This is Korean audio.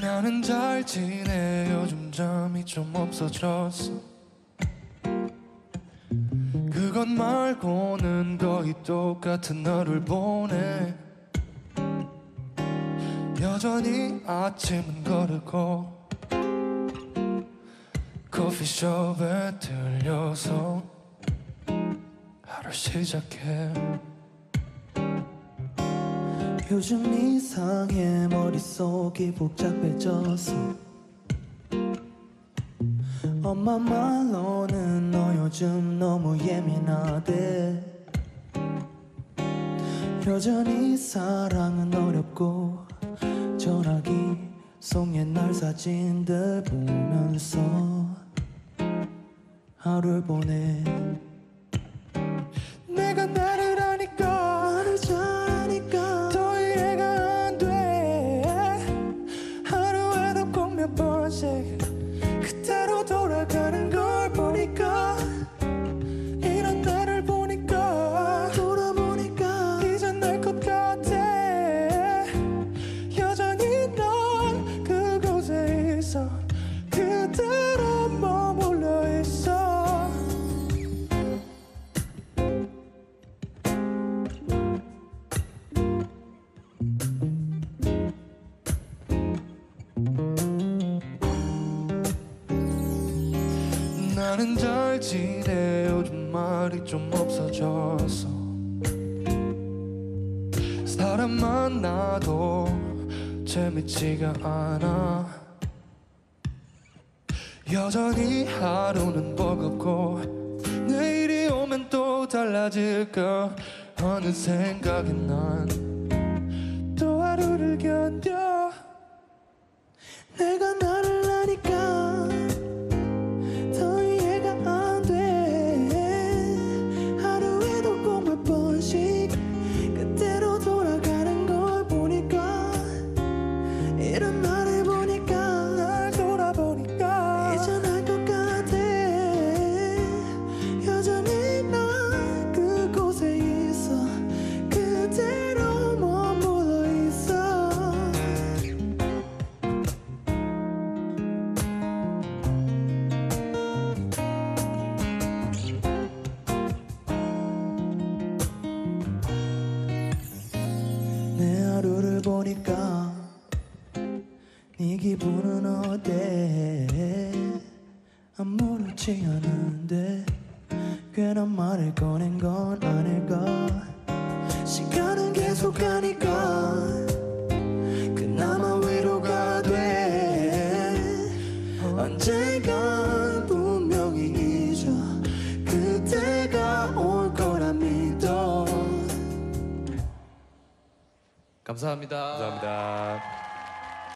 나는 잘 지내. 요즘 잠이 좀 없어졌어. 그것 말고는 거의 똑같은 너를 보내. 여전히 아침은 거르고 커피숍에 들려서 하루 시작해 요즘 이상해 머릿속이 복잡해져서. 엄마 말로는 너 요즘 너무 예민하대. 여전히 사랑은 어렵고 전화기 속 옛날 사진들 보면서 하루를 보내. 내가 나 그대로 머물러 있어. 나는 잘 지내 요즘 말이 좀 없어졌어 사람 만나도 재밌지가 않아 여전히 하루는 버겁고 내일이 오면 또 달라질까? 하는 생각에 난 보니까 네 기분은 어때? 아무렇지 않은데 괜한 말을 꺼낸 건 아닐까? 시간은 계속 가니까 그나마 위로가 돼. 언젠간 감사합니다. 감사합니다.